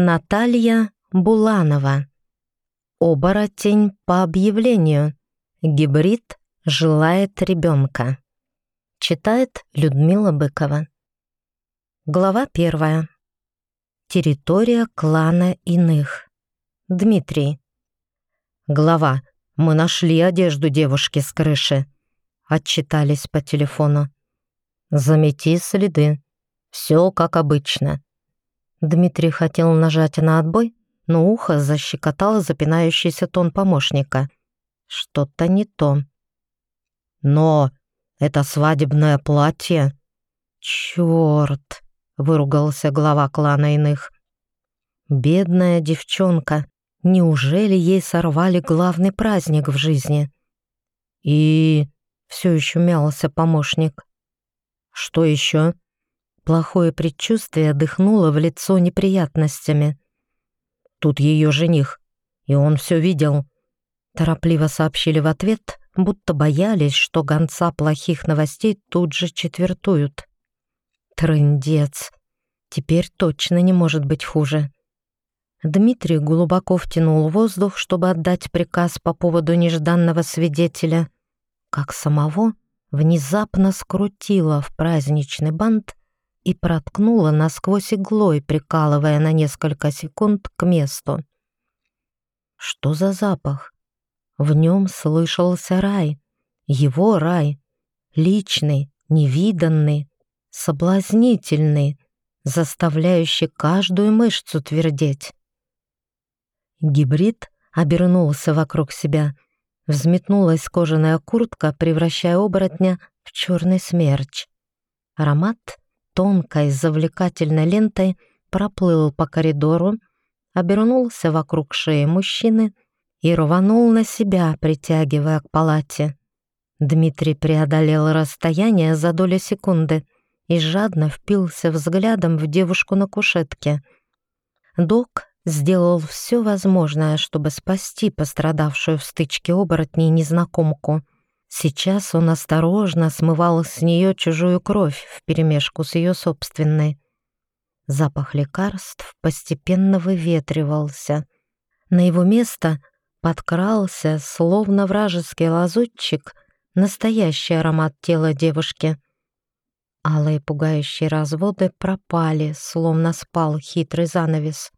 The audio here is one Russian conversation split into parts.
Наталья Буланова. Оборотень по объявлению. Гибрид желает ребенка. Читает Людмила Быкова. Глава первая. Территория клана иных. Дмитрий. Глава. Мы нашли одежду девушки с крыши. Отчитались по телефону. Замети следы. Все как обычно. Дмитрий хотел нажать на отбой, но ухо защекотало запинающийся тон помощника. Что-то не то. «Но это свадебное платье...» «Черт!» — выругался глава клана иных. «Бедная девчонка! Неужели ей сорвали главный праздник в жизни?» «И...» — все еще мялся помощник. «Что еще?» Плохое предчувствие дыхнуло в лицо неприятностями. Тут ее жених, и он все видел. Торопливо сообщили в ответ, будто боялись, что гонца плохих новостей тут же четвертуют. Трындец. Теперь точно не может быть хуже. Дмитрий глубоко втянул воздух, чтобы отдать приказ по поводу нежданного свидетеля, как самого внезапно скрутило в праздничный бант и проткнула насквозь иглой, прикалывая на несколько секунд к месту. Что за запах? В нем слышался рай. Его рай. Личный, невиданный, соблазнительный, заставляющий каждую мышцу твердеть. Гибрид обернулся вокруг себя. Взметнулась кожаная куртка, превращая оборотня в черный смерч. Аромат тонкой завлекательной лентой проплыл по коридору, обернулся вокруг шеи мужчины и рванул на себя, притягивая к палате. Дмитрий преодолел расстояние за долю секунды и жадно впился взглядом в девушку на кушетке. Док сделал все возможное, чтобы спасти пострадавшую в стычке оборотней незнакомку — Сейчас он осторожно смывал с нее чужую кровь вперемешку с ее собственной. Запах лекарств постепенно выветривался. На его место подкрался, словно вражеский лазутчик, настоящий аромат тела девушки. Алые пугающие разводы пропали, словно спал хитрый занавес.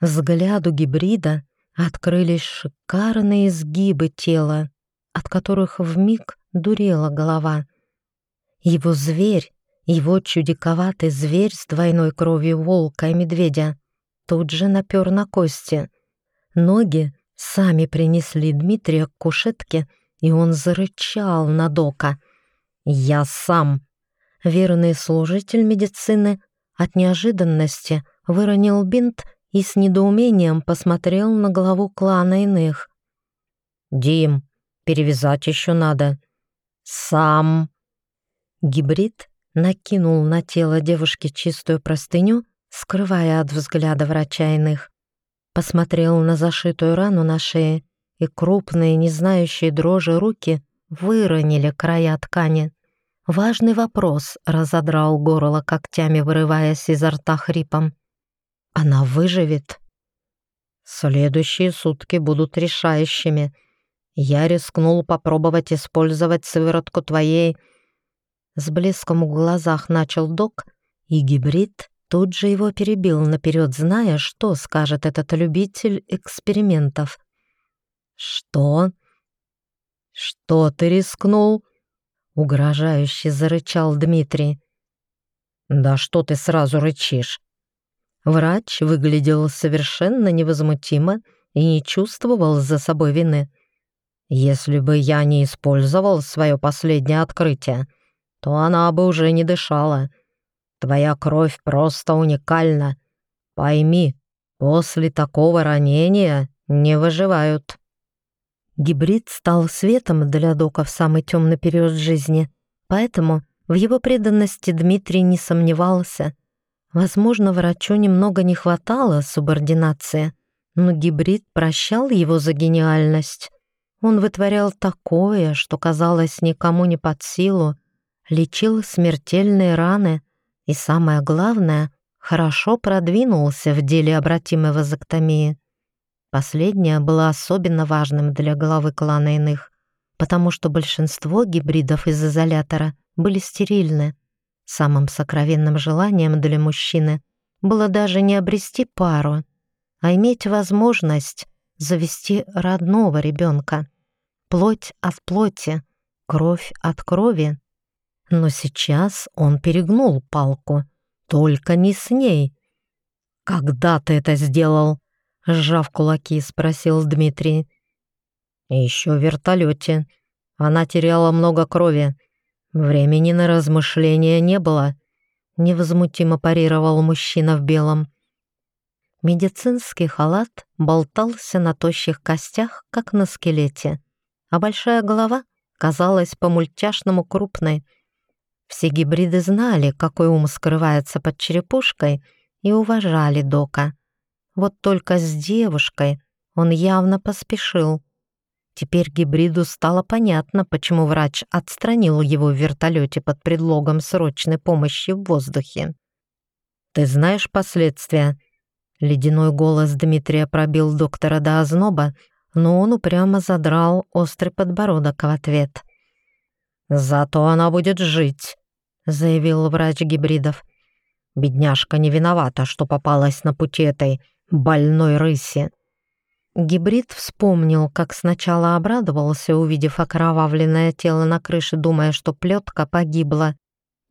Взгляду гибрида открылись шикарные изгибы тела, от которых вмиг дурела голова. Его зверь, его чудиковатый зверь с двойной кровью волка и медведя тут же напер на кости. Ноги сами принесли Дмитрия к кушетке, и он зарычал на Дока. «Я сам!» Верный служитель медицины от неожиданности выронил бинт и с недоумением посмотрел на главу клана иных. «Дим, перевязать еще надо. Сам. Гибрид накинул на тело девушки чистую простыню, скрывая от взгляда врача иных. Посмотрел на зашитую рану на шее, и крупные, не знающие дрожи руки выронили края ткани. Важный вопрос разодрал горло когтями, вырываясь изо рта хрипом. Она выживет? Следующие сутки будут решающими — я рискнул попробовать использовать сыворотку твоей...» С блеском в глазах начал док, и гибрид тут же его перебил наперед, зная, что скажет этот любитель экспериментов. «Что? Что ты рискнул?» — угрожающе зарычал Дмитрий. «Да что ты сразу рычишь?» Врач выглядел совершенно невозмутимо и не чувствовал за собой вины. Если бы я не использовал свое последнее открытие, то она бы уже не дышала. Твоя кровь просто уникальна. Пойми, после такого ранения не выживают. Гибрид стал светом для Дока в самый темный период жизни, поэтому в его преданности Дмитрий не сомневался. Возможно, врачу немного не хватало субординации, но гибрид прощал его за гениальность. Он вытворял такое, что казалось никому не под силу, лечил смертельные раны и, самое главное, хорошо продвинулся в деле обратимой вазоктомии. Последнее было особенно важным для главы клана иных, потому что большинство гибридов из изолятора были стерильны. Самым сокровенным желанием для мужчины было даже не обрести пару, а иметь возможность завести родного ребенка. Плоть от плоти, кровь от крови. Но сейчас он перегнул палку. Только не с ней. «Когда ты это сделал?» Сжав кулаки, спросил Дмитрий. «Еще в вертолете. Она теряла много крови. Времени на размышления не было», — невозмутимо парировал мужчина в белом. Медицинский халат болтался на тощих костях, как на скелете, а большая голова казалась по-мультяшному крупной. Все гибриды знали, какой ум скрывается под черепушкой, и уважали Дока. Вот только с девушкой он явно поспешил. Теперь гибриду стало понятно, почему врач отстранил его в вертолете под предлогом срочной помощи в воздухе. «Ты знаешь последствия?» Ледяной голос Дмитрия пробил доктора до озноба, но он упрямо задрал острый подбородок в ответ. «Зато она будет жить», — заявил врач гибридов. «Бедняжка не виновата, что попалась на пути этой больной рыси». Гибрид вспомнил, как сначала обрадовался, увидев окровавленное тело на крыше, думая, что плетка погибла,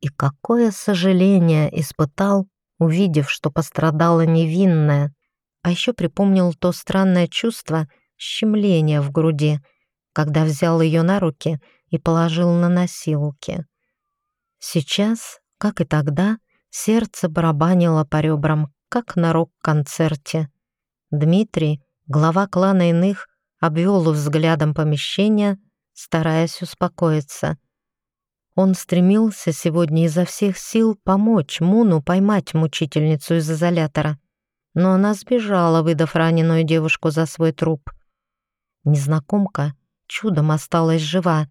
и какое сожаление испытал, увидев, что пострадала невинная. А еще припомнил то странное чувство щемления в груди, когда взял ее на руки и положил на носилки. Сейчас, как и тогда, сердце барабанило по ребрам, как на рок-концерте. Дмитрий, глава клана иных, обвел взглядом помещение, стараясь успокоиться — он стремился сегодня изо всех сил помочь Муну поймать мучительницу из изолятора, но она сбежала, выдав раненую девушку за свой труп. Незнакомка чудом осталась жива,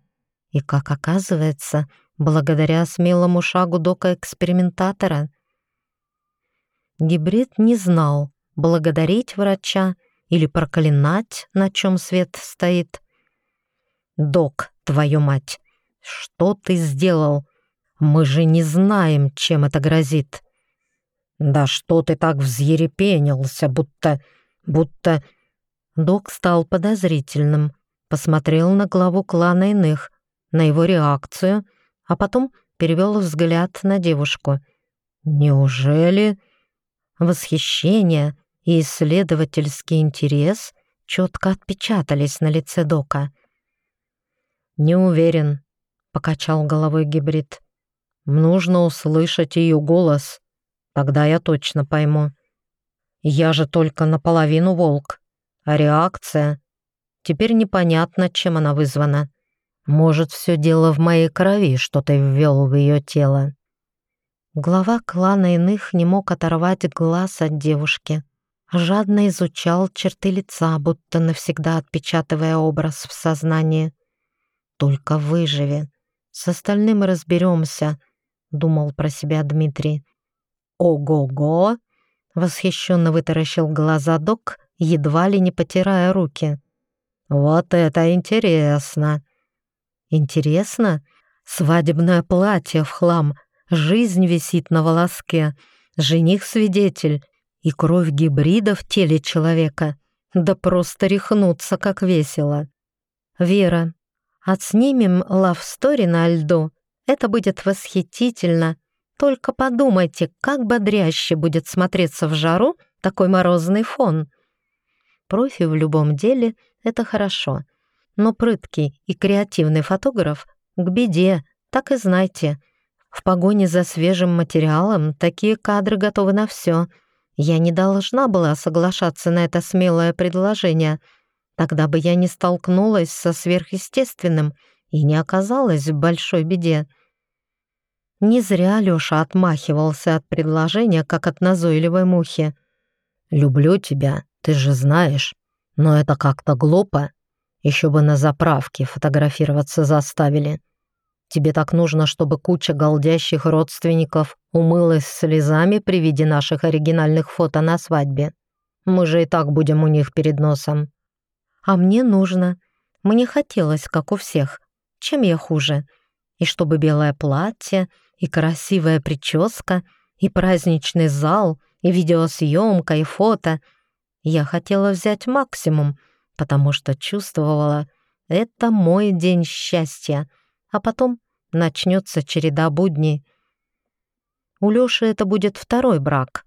и, как оказывается, благодаря смелому шагу дока-экспериментатора. Гибрид не знал, благодарить врача или проклинать, на чем свет стоит. «Док, твою мать!» «Что ты сделал? Мы же не знаем, чем это грозит». «Да что ты так взъерепенился, будто... будто...» Док стал подозрительным, посмотрел на главу клана иных, на его реакцию, а потом перевел взгляд на девушку. «Неужели...» Восхищение и исследовательский интерес четко отпечатались на лице Дока. «Не уверен», — покачал головой гибрид. «Нужно услышать ее голос. Тогда я точно пойму. Я же только наполовину волк, а реакция... Теперь непонятно, чем она вызвана. Может, все дело в моей крови, что ты ввел в ее тело». Глава клана иных не мог оторвать глаз от девушки. Жадно изучал черты лица, будто навсегда отпечатывая образ в сознании. «Только выживи, с остальным разберемся», — думал про себя Дмитрий. «Ого-го!» — восхищенно вытаращил глаза док, едва ли не потирая руки. «Вот это интересно!» «Интересно? Свадебное платье в хлам, жизнь висит на волоске, жених-свидетель и кровь гибрида в теле человека. Да просто рехнуться, как весело!» «Вера, Отснимем лав-стори на льду. Это будет восхитительно. Только подумайте, как бодряще будет смотреться в жару такой морозный фон. Профи в любом деле — это хорошо. Но прыткий и креативный фотограф к беде, так и знайте. В погоне за свежим материалом такие кадры готовы на все. Я не должна была соглашаться на это смелое предложение — Тогда бы я не столкнулась со сверхъестественным и не оказалась в большой беде. Не зря Лёша отмахивался от предложения, как от назойливой мухи. «Люблю тебя, ты же знаешь, но это как-то глупо. Еще бы на заправке фотографироваться заставили. Тебе так нужно, чтобы куча голдящих родственников умылась слезами при виде наших оригинальных фото на свадьбе. Мы же и так будем у них перед носом. А мне нужно. Мне хотелось, как у всех. Чем я хуже? И чтобы белое платье, и красивая прическа, и праздничный зал, и видеосъемка, и фото. Я хотела взять максимум, потому что чувствовала, это мой день счастья — а потом начнется череда будней. У Лёши это будет второй брак,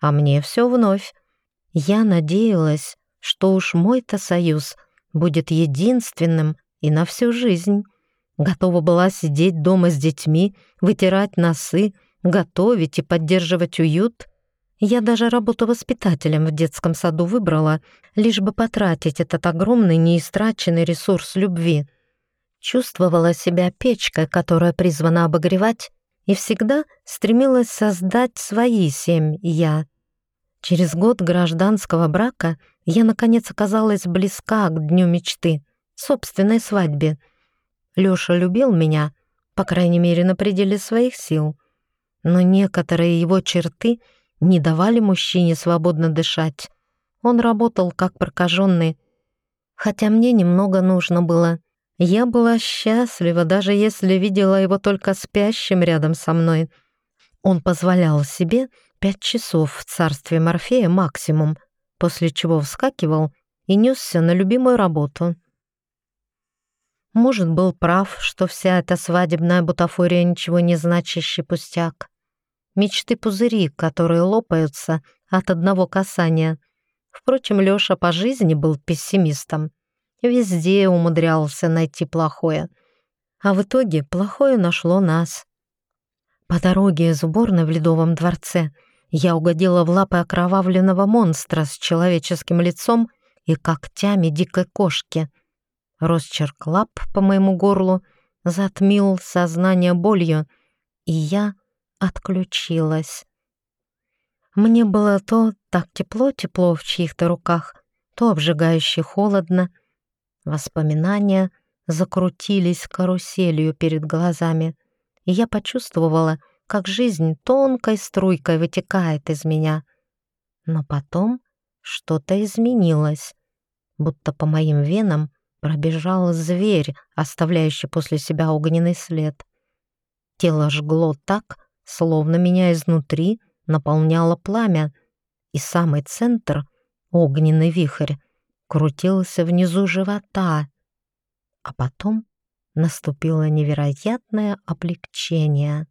а мне все вновь. Я надеялась, что уж мой-то союз будет единственным и на всю жизнь. Готова была сидеть дома с детьми, вытирать носы, готовить и поддерживать уют. Я даже работу воспитателем в детском саду выбрала, лишь бы потратить этот огромный неистраченный ресурс любви чувствовала себя печкой, которая призвана обогревать, и всегда стремилась создать свои семь «я». Через год гражданского брака я, наконец, оказалась близка к дню мечты, собственной свадьбе. Лёша любил меня, по крайней мере, на пределе своих сил. Но некоторые его черты не давали мужчине свободно дышать. Он работал как прокаженный, хотя мне немного нужно было — я была счастлива, даже если видела его только спящим рядом со мной. Он позволял себе пять часов в царстве Морфея максимум, после чего вскакивал и несся на любимую работу. Может, был прав, что вся эта свадебная бутафория ничего не значащий пустяк. Мечты-пузыри, которые лопаются от одного касания. Впрочем, Лёша по жизни был пессимистом. Везде умудрялся найти плохое. А в итоге плохое нашло нас. По дороге из уборной в Ледовом дворце я угодила в лапы окровавленного монстра с человеческим лицом и когтями дикой кошки. Росчерк лап по моему горлу затмил сознание болью, и я отключилась. Мне было то так тепло-тепло в чьих-то руках, то обжигающе холодно, Воспоминания закрутились каруселью перед глазами, и я почувствовала, как жизнь тонкой струйкой вытекает из меня. Но потом что-то изменилось, будто по моим венам пробежал зверь, оставляющий после себя огненный след. Тело жгло так, словно меня изнутри наполняло пламя, и самый центр, огненный вихрь, крутился внизу живота, а потом наступило невероятное облегчение.